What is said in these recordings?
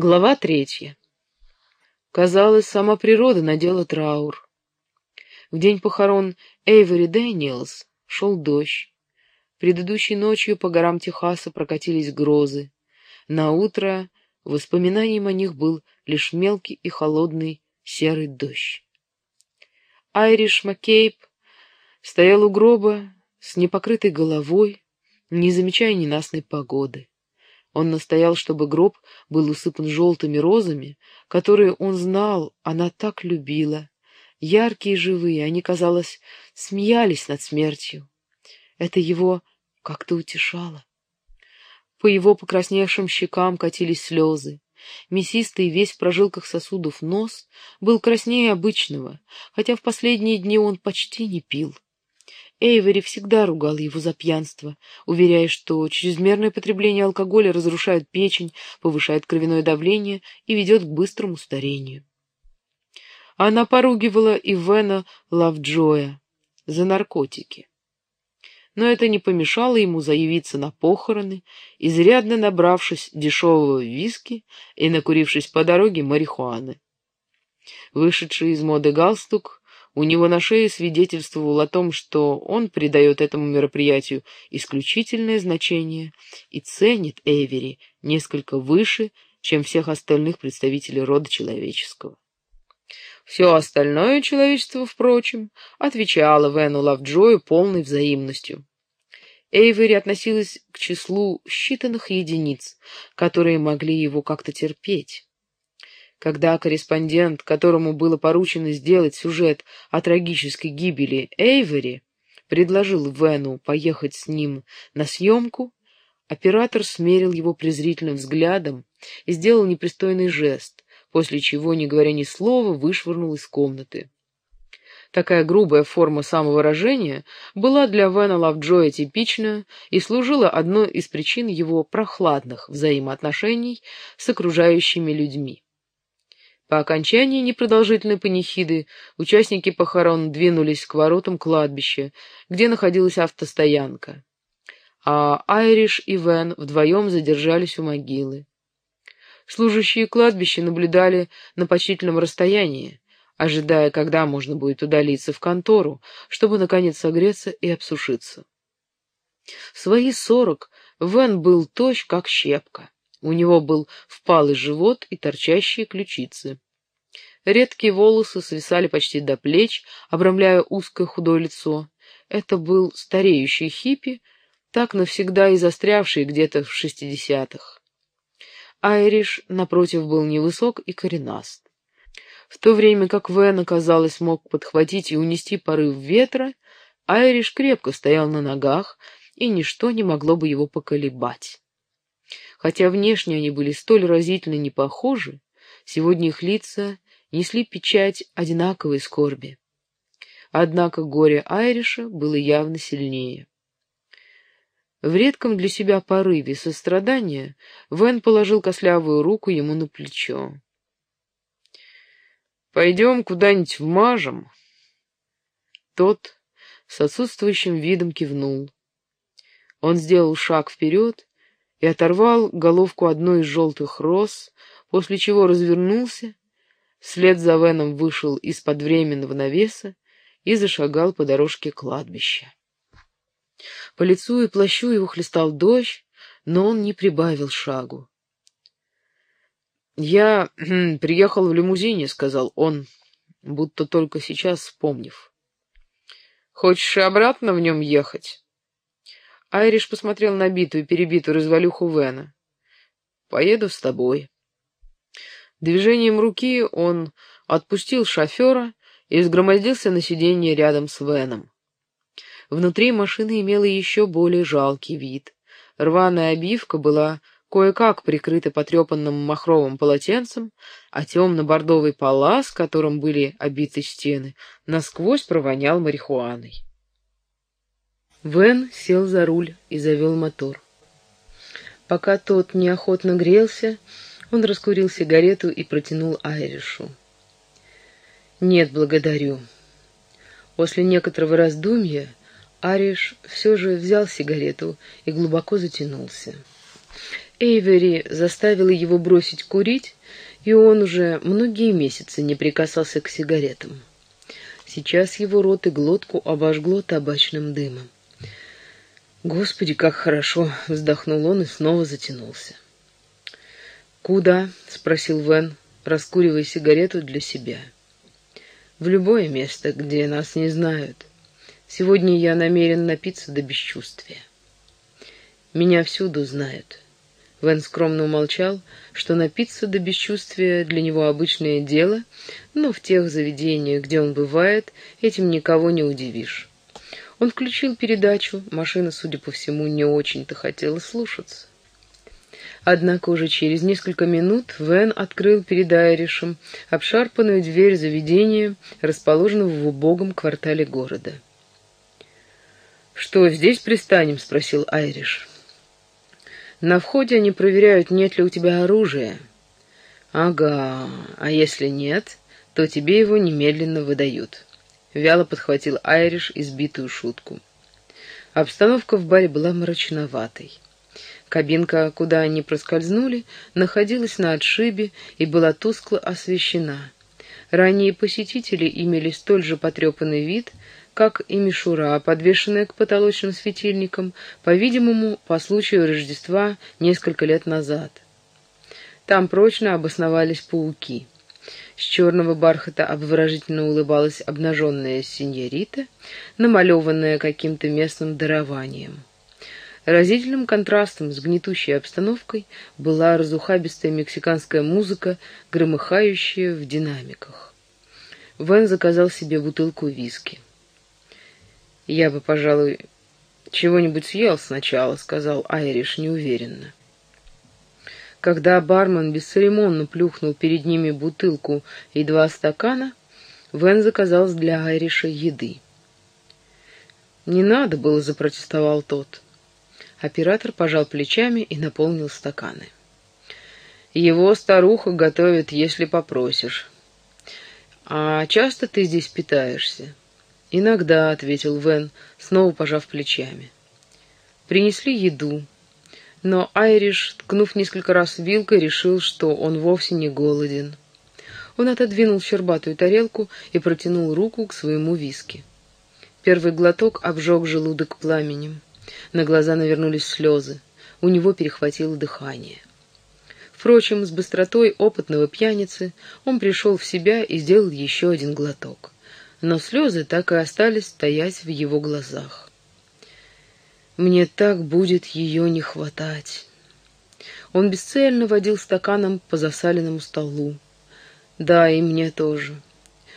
Глава третья. Казалось, сама природа надела траур. В день похорон Эйвери Дэниелс шел дождь. Предыдущей ночью по горам Техаса прокатились грозы. На утро воспоминанием о них был лишь мелкий и холодный серый дождь. Айриш Маккейб стоял у гроба с непокрытой головой, не замечая ненастной погоды. Он настоял, чтобы гроб был усыпан желтыми розами, которые он знал, она так любила. Яркие и живые, они, казалось, смеялись над смертью. Это его как-то утешало. По его покрасневшим щекам катились слезы. Мясистый, весь в прожилках сосудов нос был краснее обычного, хотя в последние дни он почти не пил. Эйвери всегда ругал его за пьянство, уверяя, что чрезмерное потребление алкоголя разрушает печень, повышает кровяное давление и ведет к быстрому старению. Она поругивала Ивена Лавджоя за наркотики. Но это не помешало ему заявиться на похороны, изрядно набравшись дешевого виски и накурившись по дороге марихуаны. Вышедший из моды галстук у него на шее свидетельствовал о том, что он придает этому мероприятию исключительное значение и ценит Эвери несколько выше, чем всех остальных представителей рода человеческого. Все остальное человечество, впрочем, отвечало Вену Лавджою полной взаимностью. Эйвери относилась к числу считанных единиц, которые могли его как-то терпеть. Когда корреспондент, которому было поручено сделать сюжет о трагической гибели Эйвери, предложил Вену поехать с ним на съемку, оператор смерил его презрительным взглядом и сделал непристойный жест, после чего, не говоря ни слова, вышвырнул из комнаты. Такая грубая форма самовыражения была для Вена Лавджоя типична и служила одной из причин его прохладных взаимоотношений с окружающими людьми. По окончании непродолжительной панихиды участники похорон двинулись к воротам кладбища, где находилась автостоянка, а Айриш и Вен вдвоем задержались у могилы. Служащие кладбища наблюдали на почтительном расстоянии, ожидая, когда можно будет удалиться в контору, чтобы, наконец, согреться и обсушиться. В свои сорок Вен был тощ, как щепка. У него был впалый живот и торчащие ключицы. Редкие волосы свисали почти до плеч, обрамляя узкое худое лицо. Это был стареющий хиппи, так навсегда и застрявший где-то в шестидесятых. Айриш, напротив, был невысок и коренаст. В то время как Вен, казалось, мог подхватить и унести порыв ветра, Айриш крепко стоял на ногах, и ничто не могло бы его поколебать. Хотя внешне они были столь разительно не похожи, сегодня их лица несли печать одинаковой скорби. Однако горе Айриша было явно сильнее. В редком для себя порыве сострадания Вен положил кослявую руку ему на плечо. «Пойдем куда-нибудь вмажем». Тот с отсутствующим видом кивнул. Он сделал шаг вперед и оторвал головку одной из желтых роз, после чего развернулся, вслед за Веном вышел из-под временного навеса и зашагал по дорожке кладбища. По лицу и плащу его хлестал дождь, но он не прибавил шагу. «Я приехал в лимузине», — сказал он, будто только сейчас вспомнив. «Хочешь обратно в нем ехать?» Айриш посмотрел на битую, перебитую развалюху Вена. «Поеду с тобой». Движением руки он отпустил шофера и сгромоздился на сиденье рядом с Веном. Внутри машины имела еще более жалкий вид. Рваная обивка была кое-как прикрыта потрепанным махровым полотенцем, а темно-бордовый палас, которым были обиты стены, насквозь провонял марихуаной. Вен сел за руль и завел мотор. Пока тот неохотно грелся, он раскурил сигарету и протянул Айришу. «Нет, благодарю». После некоторого раздумья Ариш все же взял сигарету и глубоко затянулся. Эйвери заставила его бросить курить, и он уже многие месяцы не прикасался к сигаретам. Сейчас его рот и глотку обожгло табачным дымом. «Господи, как хорошо!» — вздохнул он и снова затянулся. «Куда?» — спросил Вен, раскуривая сигарету для себя. «В любое место, где нас не знают. Сегодня я намерен напиться до бесчувствия. Меня всюду знают». Вен скромно умолчал, что напиться до бесчувствия для него обычное дело, но в тех заведениях, где он бывает, этим никого не удивишь. Он включил передачу, машина, судя по всему, не очень-то хотела слушаться. Однако уже через несколько минут Вен открыл перед Айришем обшарпанную дверь заведения, расположенного в убогом квартале города. «Что, здесь пристанем?» — спросил Айриш. «На входе они проверяют, нет ли у тебя оружия». «Ага, а если нет, то тебе его немедленно выдают». Вяло подхватил Айриш избитую шутку. Обстановка в баре была мрачноватой. Кабинка, куда они проскользнули, находилась на отшибе и была тускло освещена. Ранние посетители имели столь же потрепанный вид, как и мишура, подвешенная к потолочным светильникам, по-видимому, по случаю Рождества несколько лет назад. Там прочно обосновались пауки. С черного бархата обворожительно улыбалась обнаженная синьорита, намалеванная каким-то местным дарованием. Разительным контрастом с гнетущей обстановкой была разухабистая мексиканская музыка, громыхающая в динамиках. Вен заказал себе бутылку виски. «Я бы, пожалуй, чего-нибудь съел сначала», — сказал Айриш неуверенно. Когда бармен бесцеремонно плюхнул перед ними бутылку и два стакана, Вен заказал для Айриша еды. «Не надо было», — запротестовал тот. Оператор пожал плечами и наполнил стаканы. «Его старуха готовит, если попросишь. А часто ты здесь питаешься?» «Иногда», — ответил Вен, снова пожав плечами. Принесли еду. Но Айриш, ткнув несколько раз вилкой, решил, что он вовсе не голоден. Он отодвинул щербатую тарелку и протянул руку к своему виски. Первый глоток обжег желудок пламенем. На глаза навернулись слезы. У него перехватило дыхание. Впрочем, с быстротой опытного пьяницы он пришел в себя и сделал еще один глоток. Но слезы так и остались стоять в его глазах. Мне так будет ее не хватать. Он бесцельно водил стаканом по засаленному столу. Да, и мне тоже.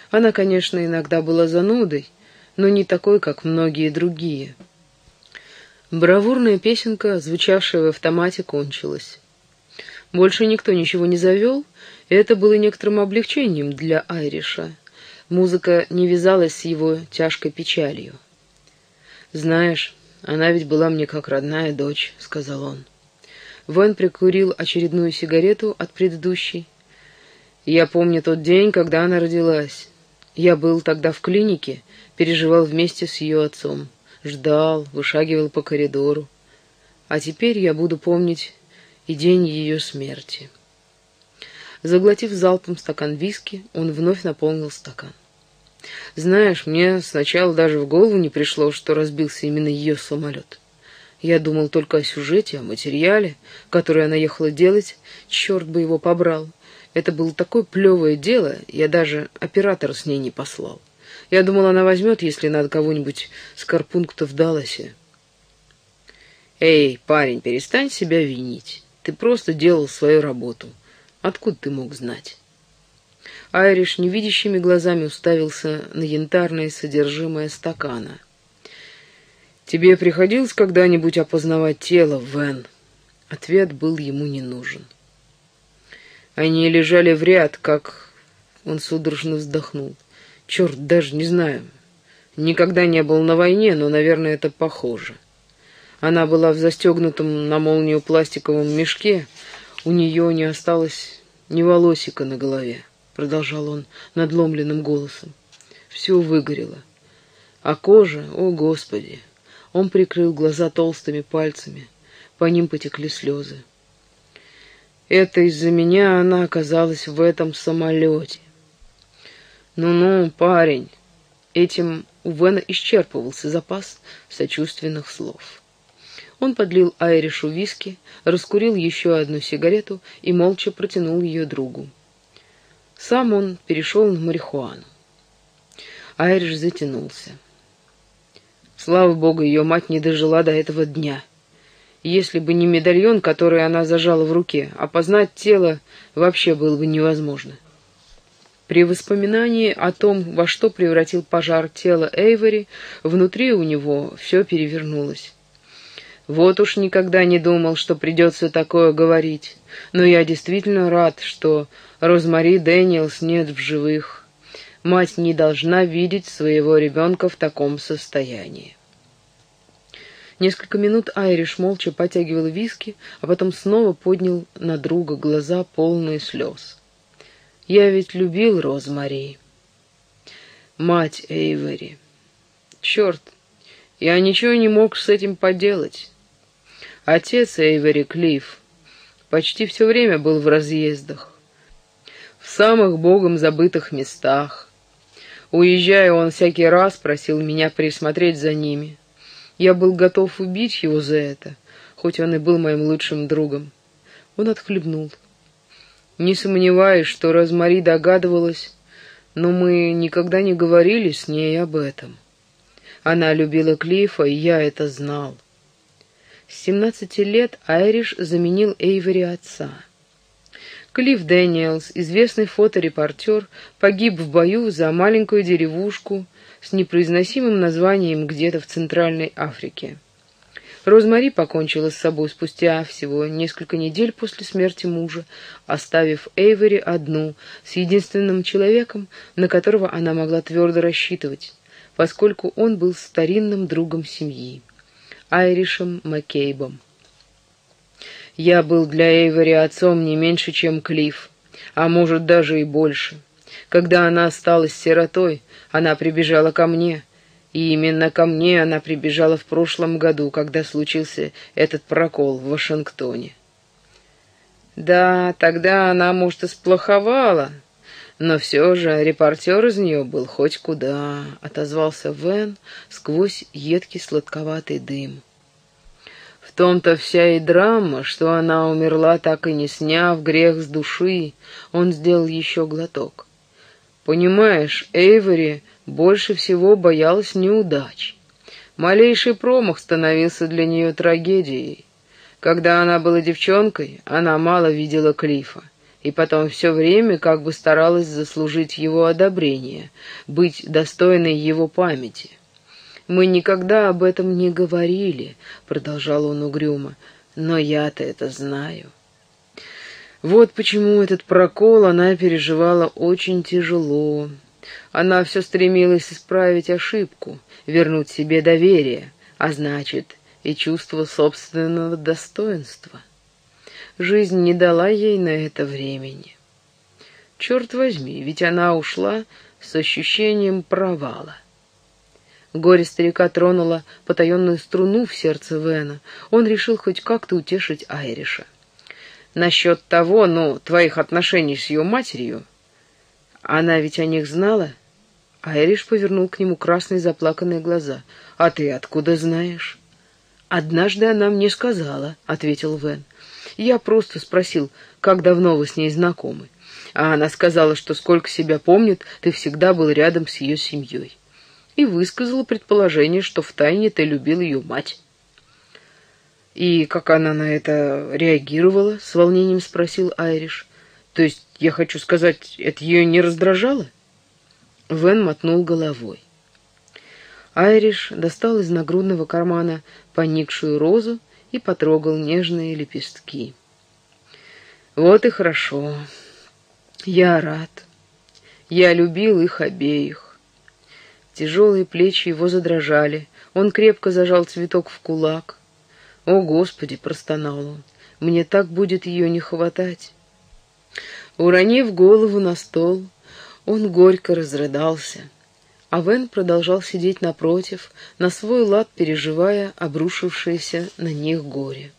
Она, конечно, иногда была занудой, но не такой, как многие другие. Бравурная песенка, звучавшая в автомате, кончилась. Больше никто ничего не завел, и это было некоторым облегчением для Айриша. Музыка не вязалась с его тяжкой печалью. «Знаешь, она ведь была мне как родная дочь», — сказал он. Вэн прикурил очередную сигарету от предыдущей. «Я помню тот день, когда она родилась. Я был тогда в клинике, переживал вместе с ее отцом. Ждал, вышагивал по коридору. А теперь я буду помнить и день ее смерти». Заглотив залпом стакан виски, он вновь наполнил стакан. Знаешь, мне сначала даже в голову не пришло, что разбился именно ее самолет. Я думал только о сюжете, о материале, который она ехала делать. Черт бы его побрал. Это было такое плевое дело, я даже оператора с ней не послал. Я думал, она возьмет, если надо кого-нибудь с карпункта в Далласе. Эй, парень, перестань себя винить. Ты просто делал свою работу. Откуда ты мог знать? Айриш невидящими глазами уставился на янтарное содержимое стакана. «Тебе приходилось когда-нибудь опознавать тело, Вен?» Ответ был ему не нужен. Они лежали в ряд, как... Он судорожно вздохнул. «Черт, даже не знаю. Никогда не был на войне, но, наверное, это похоже. Она была в застегнутом на молнию пластиковом мешке, у нее не осталось ни волосика на голове. — продолжал он надломленным голосом. «Все выгорело. А кожа, о Господи!» Он прикрыл глаза толстыми пальцами. По ним потекли слезы. Это из-за меня она оказалась в этом самолете. Ну-ну, парень, этим у Вена исчерпывался запас сочувственных слов. Он подлил Айришу виски, раскурил еще одну сигарету и молча протянул ее другу. Сам он перешел на марихуану. Айриш затянулся. Слава богу, ее мать не дожила до этого дня. Если бы не медальон, который она зажала в руке, опознать тело вообще было бы невозможно. При воспоминании о том, во что превратил пожар тела Эйвори, внутри у него все перевернулось. Вот уж никогда не думал, что придется такое говорить, но я действительно рад, что Розмари Дэниелс нет в живых. Мать не должна видеть своего ребенка в таком состоянии. Несколько минут Айриш молча потягивал виски, а потом снова поднял на друга глаза, полные слез. Я ведь любил Розмари. Мать Эйвери. Черт, я ничего не мог с этим поделать. Отец Эйвери Клифф почти все время был в разъездах, в самых богом забытых местах. Уезжая, он всякий раз просил меня присмотреть за ними. Я был готов убить его за это, хоть он и был моим лучшим другом. Он отхлебнул. Не сомневаюсь, что Розмари догадывалась, но мы никогда не говорили с ней об этом. Она любила Клифа, и я это знал. С семнадцати лет Айриш заменил Эйвери отца. Клифф Дэниелс, известный фоторепортер, погиб в бою за маленькую деревушку с непроизносимым названием где-то в Центральной Африке. Розмари покончила с собой спустя всего несколько недель после смерти мужа, оставив Эйвери одну, с единственным человеком, на которого она могла твердо рассчитывать, поскольку он был старинным другом семьи, Айришем Маккейбом. Я был для Эйвери отцом не меньше, чем Клифф, а может даже и больше. Когда она осталась сиротой, она прибежала ко мне — и именно ко мне она прибежала в прошлом году, когда случился этот прокол в Вашингтоне. Да, тогда она, может, и сплоховала, но все же репортер из нее был хоть куда, — отозвался Вен сквозь едкий сладковатый дым. В том-то вся и драма, что она умерла, так и не сняв грех с души. Он сделал еще глоток. Понимаешь, Эйвори больше всего боялась неудач. Малейший промах становился для нее трагедией. Когда она была девчонкой, она мало видела Клифа, и потом все время как бы старалась заслужить его одобрение, быть достойной его памяти. «Мы никогда об этом не говорили», — продолжал он угрюмо, — «но я-то это знаю». Вот почему этот прокол она переживала очень тяжело. Она все стремилась исправить ошибку, вернуть себе доверие, а значит и чувство собственного достоинства. Жизнь не дала ей на это времени. Черт возьми, ведь она ушла с ощущением провала. Горе старика тронуло потаенную струну в сердце Вена. Он решил хоть как-то утешить Айриша. Насчет того, ну, твоих отношений с ее матерью, она ведь о них знала? Айриш повернул к нему красные заплаканные глаза. «А ты откуда знаешь?» «Однажды она мне сказала», — ответил Вен. «Я просто спросил, как давно вы с ней знакомы. А она сказала, что сколько себя помнит, ты всегда был рядом с ее семьей. И высказала предположение, что втайне ты любил ее мать». «И как она на это реагировала?» — с волнением спросил Айриш. «То есть, я хочу сказать, это ее не раздражало?» Вен мотнул головой. Айриш достал из нагрудного кармана поникшую розу и потрогал нежные лепестки. «Вот и хорошо. Я рад. Я любил их обеих». Тяжелые плечи его задрожали. Он крепко зажал цветок в кулак. «О, Господи!» — простонал он. «Мне так будет ее не хватать». Уронив голову на стол, он горько разрыдался. А Вен продолжал сидеть напротив, на свой лад переживая обрушившееся на них горе.